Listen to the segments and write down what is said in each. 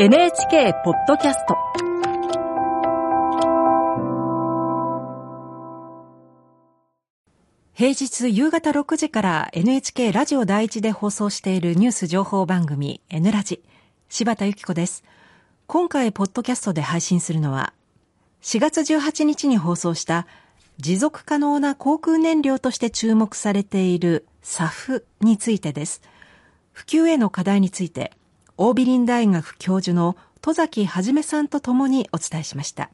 NHK ポッドキャスト。平日夕方6時から NHK ラジオ第一で放送しているニュース情報番組 N ラジ。柴田由紀子です。今回ポッドキャストで配信するのは4月18日に放送した持続可能な航空燃料として注目されている SAF についてです。普及への課題について、オービリン大学教授の戸崎はじめさんと共にお伝えしました。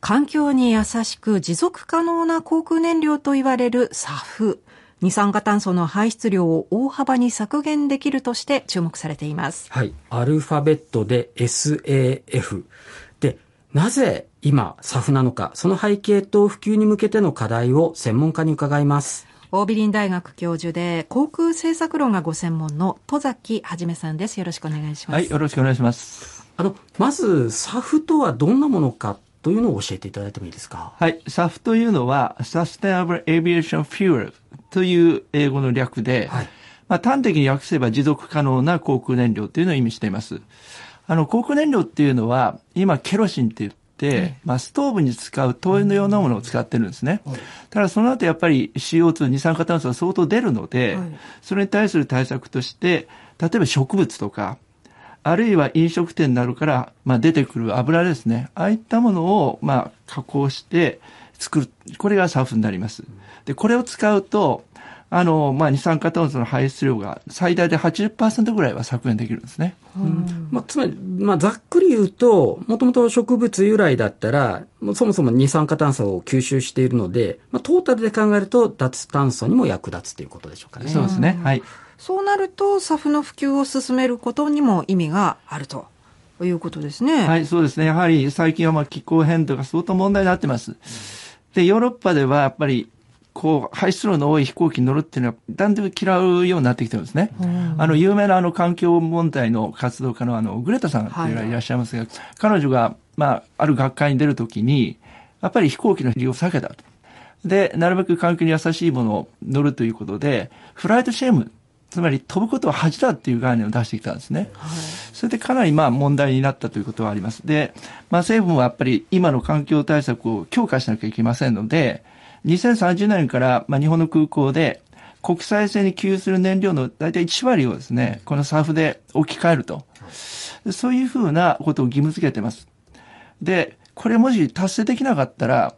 環境に優しく持続可能な航空燃料と言われる SAF。二酸化炭素の排出量を大幅に削減できるとして注目されています。はい。アルファベットで SAF。で、なぜ今、SAF なのか、その背景と普及に向けての課題を専門家に伺います。オービリン大学教授で航空政策論がご専門の戸崎はじめさんです。よろしくお願いします。はい、よろしくお願いします。あの、まず、SAF とはどんなものかというのを教えていただいてもいいですか？はい、SAF というのは、Sustainable Aviation Fuel という英語の略で、はい、まあ、端的に訳せば持続可能な航空燃料というのを意味しています。あの、航空燃料っていうのは、今、ケロシンって言って、まあ、ストーブに使う灯油のようなものを使ってるんですね。ただその後やっぱり CO2、二酸化炭素が相当出るので、それに対する対策として、例えば植物とか、あるいは飲食店になるから、まあ、出てくる油ですね。ああいったものを、まあ、加工して作る。これがサーフになります。で、これを使うと、あの、まあ、二酸化炭素の排出量が最大で80%ぐらいは削減できるんですね。うん、まあ、つまり、まあ、ざっくり言うと、もともと植物由来だったら、そもそも二酸化炭素を吸収しているので、まあ、トータルで考えると脱炭素にも役立つということでしょうかね。そうですね。はい。そうなると、サフの普及を進めることにも意味があると。いうことですね。はい、そうですね。やはり最近はまあ気候変動が相当問題になってます。で、ヨーロッパではやっぱりこう、排出量の多い飛行機に乗るっていうのは、だんだん嫌うようになってきてるんですね。あの、有名なあの、環境問題の活動家のあの、グレタさんっていうのがいらっしゃいますが、はい、彼女が、まあ、ある学会に出るときに、やっぱり飛行機の利用を避けたと。で、なるべく環境に優しいものを乗るということで、フライトシェーム、つまり飛ぶことは恥だっていう概念を出してきたんですね。はい、それでかなりまあ問題になったということはあります。で、まあ政府もやっぱり今の環境対策を強化しなきゃいけませんので、2030年から、まあ、日本の空港で国際線に給油する燃料の大体1割をですね、この SAF で置き換えると。そういうふうなことを義務付けてます。で、これもし達成できなかったら、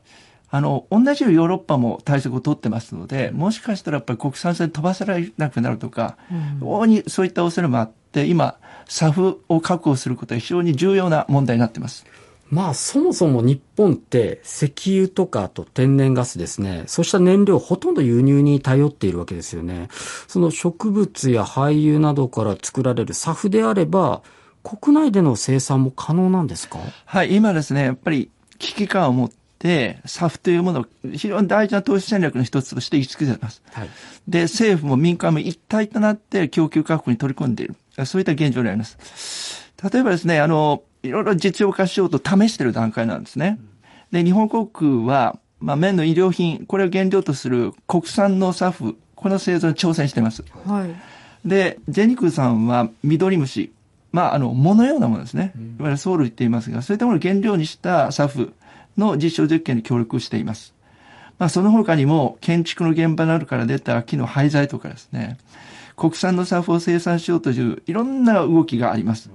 あの、同じようヨーロッパも対策を取ってますので、もしかしたらやっぱり国産線飛ばされなくなるとか、大、うん、にそういった恐れもあって、今、SAF を確保することは非常に重要な問題になってます。まあそもそも日本って石油とかと天然ガスですね。そうした燃料ほとんど輸入に頼っているわけですよね。その植物や廃油などから作られる SAF であれば、国内での生産も可能なんですか？はい、今ですね、やっぱり危機感を持って、SAF というものを非常に大事な投資戦略の一つとして位置づけています。はい、で、政府も民間も一体となって供給確保に取り込んでいる。そういった現状にあります。例えばですね、あの、いろいろ実用化しようと試している段階なんですね。で、日本航空は、まあ、綿の医療品、これを原料とする国産のサフ、この製造に挑戦しています。はい。で、ジェニクさんは緑虫、まあ、あの、藻のようなものですね。いわゆるソウル言っていますが、そういったものを原料にしたサフの実証実験に協力しています。まあ、その他にも、建築の現場などから出た木の廃材とかですね、国産のサフを生産しようといういろんな動きがあります。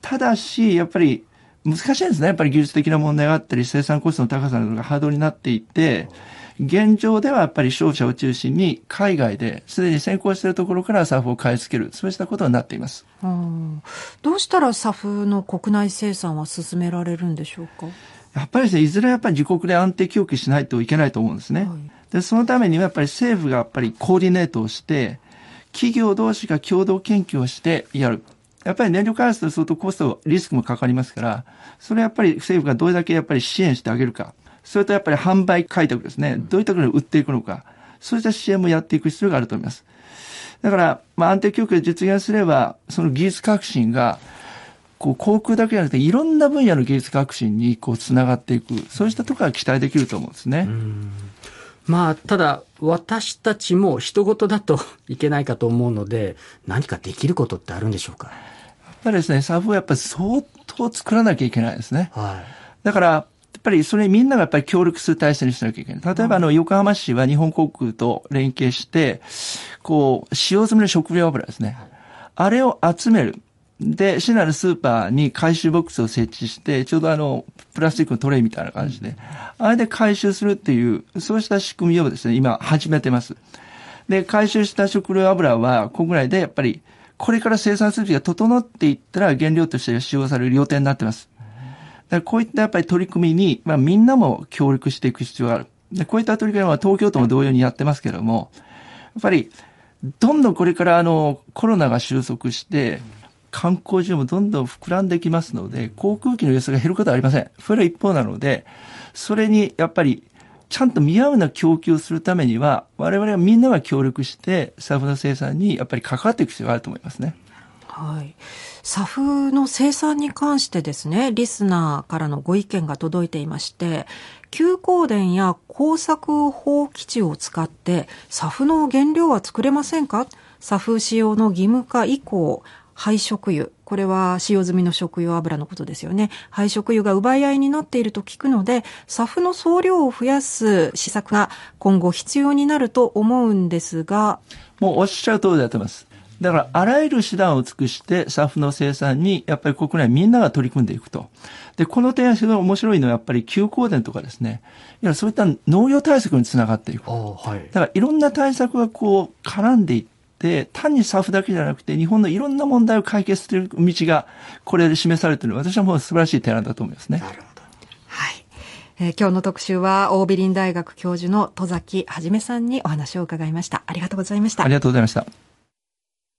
ただし、やっぱり難しいんですね。やっぱり技術的な問題があったり、生産コストの高さなどがハードルになっていて、現状ではやっぱり商社を中心に海外ですでに先行しているところからサフを買い付ける、そうしたことになっています。どうしたらサフの国内生産は進められるんでしょうか？やっぱりですね、いずれやっぱり自国で安定供給しないといけないと思うんですね。はい、で、そのためにはやっぱり政府がやっぱりコーディネートをして、企業同士が共同研究をしてやる。やっぱり燃料開発とするとコスト、リスクもかかりますから、それやっぱり政府がどれだけやっぱり支援してあげるか、それとやっぱり販売開拓ですね、どういったところに売っていくのか、そういった支援もやっていく必要があると思います。だから、まあ、安定供給実現すれば、その技術革新が、こう、航空だけじゃなくて、いろんな分野の技術革新に、こう、つながっていく、そうしたところが期待できると思うんですね。まあ、ただ、私たちも人事だといけないかと思うので、何かできることってあるんでしょうか？ぱりですね、サフをやっぱり相当作らなきゃいけないですね。はい。だから、やっぱりそれみんながやっぱり協力する体制にしなきゃいけない。例えばあの、横浜市は日本航空と連携して、こう、使用済みの食料油ですね。あれを集める。で、市内のスーパーに回収ボックスを設置して、ちょうどあの、プラスチックのトレイみたいな感じで、あれで回収するっていう、そうした仕組みをですね、今始めてます。で、回収した食料油は国内でやっぱり、これから生産する時が整っていったら原料として使用される予定になってます。だこういったやっぱり取り組みに、まあみんなも協力していく必要がある。でこういった取り組みは東京都も同様にやってますけれども、やっぱり、どんどんこれからあの、コロナが収束して、観光需要もどんどん膨らんできますので、航空機の輸送が減ることはありません。それは一方なので、それにやっぱり、ちゃんと見合うな供給をするためには、我々はみんなが協力して、サフの生産にやっぱり関わっていく必要があると思いますね。はい。サフの生産に関してですね、リスナーからのご意見が届いていまして、休耕田や工作放棄地を使って、サフの原料は作れませんか？サフ使用の義務化以降、廃食油。これは使用済みの食用油のことですよね。廃食油が奪い合いになっていると聞くので、サフの総量を増やす施策が今後必要になると思うんですが、もうおっしゃる通りでやってます。だから、あらゆる手段を尽くして、サフの生産に、やっぱり国内みんなが取り組んでいくと。で、この点は非常に面白いのは、やっぱり休耕田とかですね。いや、そういった農業対策につながっていく。はい。だから、いろんな対策がこう、絡んでいって、単にサフだけじゃなくて、日本のいろんな問題を解決する道が、これで示されている私はもう素晴らしい提案だと思いますね。なるほど。はい。えー今日の特集は、大ビリン大学教授の戸崎はじめさんにお話を伺いました。ありがとうございましたあり。がとうございました。